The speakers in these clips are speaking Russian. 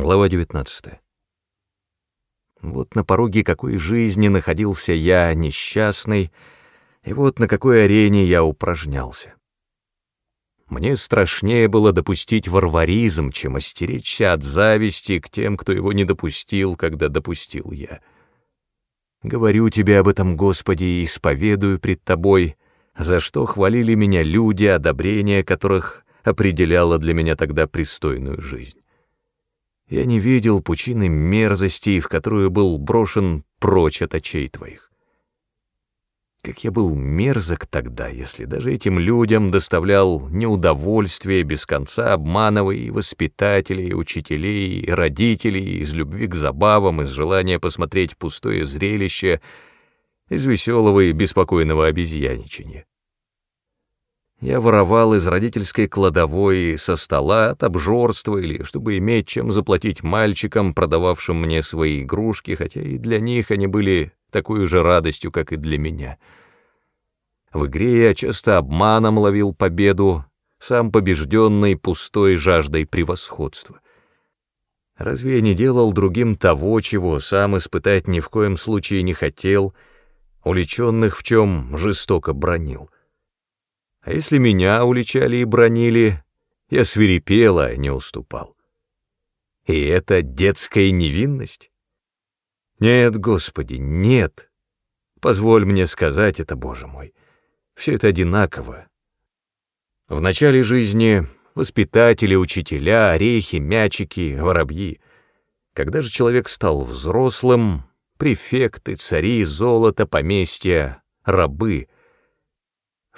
Глава 19. Вот на пороге какой жизни находился я, несчастный, и вот на какой арене я упражнялся. Мне страшнее было допустить варваризм, чем остеречься от зависти к тем, кто его не допустил, когда допустил я. Говорю тебе об этом, Господи, и исповедую пред Тобой, за что хвалили меня люди, одобрение которых определяло для меня тогда пристойную жизнь. Я не видел пучины мерзостей, в которую был брошен прочь от очей твоих. Как я был мерзок тогда, если даже этим людям доставлял неудовольствие без конца, обманывая и воспитателей, и учителей, и родителей, из любви к забавам, из желания посмотреть пустое зрелище, из веселого и беспокойного обезьяничания. Я воровал из родительской кладовой со стола от обжорства или чтобы иметь чем заплатить мальчикам, продававшим мне свои игрушки, хотя и для них они были такой же радостью, как и для меня. В игре я часто обманом ловил победу, сам побежденный пустой жаждой превосходства. Разве я не делал другим того, чего сам испытать ни в коем случае не хотел, уличенных в чем жестоко бронил? А если меня уличали и бронили, я свирепела, не уступал. И это детская невинность? Нет, Господи, нет. Позволь мне сказать это, Боже мой. Все это одинаково. В начале жизни воспитатели, учителя, орехи, мячики, воробьи. Когда же человек стал взрослым, префекты, цари, золото, поместья, рабы —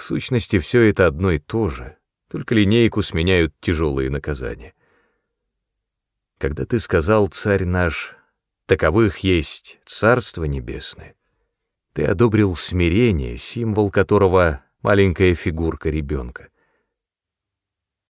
в сущности, все это одно и то же, только линейку сменяют тяжелые наказания. Когда ты сказал, царь наш, таковых есть царство небесное, ты одобрил смирение, символ которого — маленькая фигурка ребенка.